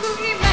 cookie